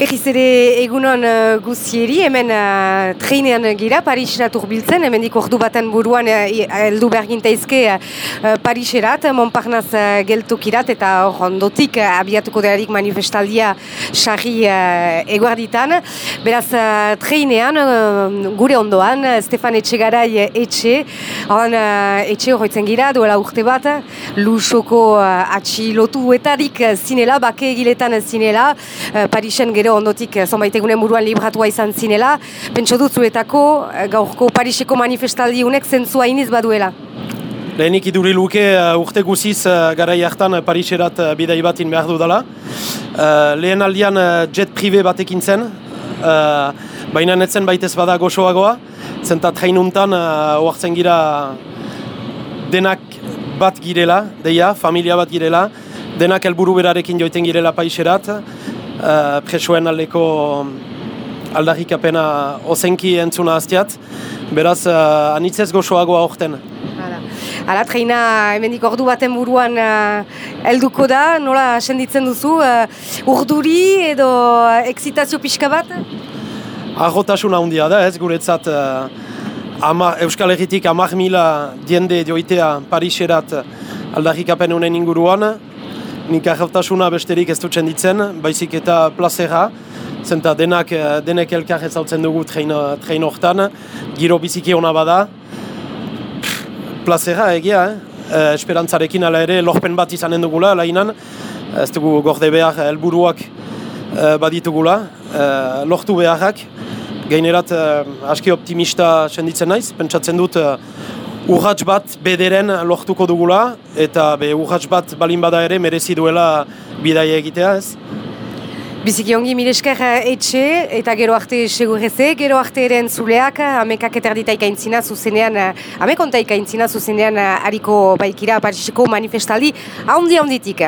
Egiz ere egunon uh, guzieri, hemen uh, treinean gira, Parisera turbiltzen, hemen dik ordu baten buruan uh, eldu bergintaizke uh, Pariserat, Montparnaz uh, geltukirat, eta hor ondotik uh, abiatuko delarik manifestaldia sarri uh, eguarditan. Beraz, uh, treinean, uh, gure ondoan, Stefan Etxegarai etxe, hon uh, etxe horretzen gira, duela urte bat, lusoko uh, atxilotuetarik zinela, bake egiletan zinela, uh, Parisen gero ondotik eh, zonbait egunen buruan libratua izan zinela, pentsu dut zuetako eh, gaurko Pariseko manifestaldi unek zentzua iniz baduela. Lehenik iduri luke uh, urte guziz gara jartan Pariserat uh, bidai batin behar du dela. Uh, lehen aldian jet prive batekin zen, baina netzen baitez bada goxoagoa, zenta trainuntan oartzen gira denak bat girela, deia, familia bat girela, denak helburu berarekin joiten girela Pariserat, uh, presoen aldeko aldarrik apena ozenki entzuna aztiat, beraz uh, anitzez goxoagoa orten. Hala, treina hemendik ordu baten buruan uh, helduko da, nola senditzen duzu, uh, urduri edo eksitazio pixka bat? Arrotasuna handia da, ez? Guretzat uh, ama, Euskal Herritik amak mila diende joitea Pariserat aldarrik unen inguruan, nik agertasuna besterik ez dutzen ditzen, baizik eta plazera, zenta denak, eh, denek elkar ez dugu trein hortan, giro biziki hona bada, plazera egia, eh? eh? esperantzarekin ala ere, lorpen bat izanen dugula, lainan, ez dugu gorde behar helburuak eh, baditugula, eh, lortu beharrak, gainerat eh, aski optimista senditzen naiz, pentsatzen dut, urratx bat bederen lortuko dugula, eta be urratx bat balin bada ere merezi duela bidaia egitea ez. Biziki ongi milesker eh, etxe eta gero arte segurreze, gero arte eren zuleak, amekak eterditaik aintzina zuzenean, eh, amekontaik aintzina zuzenean eh, hariko baikira Parisiko manifestaldi, haundi haunditik.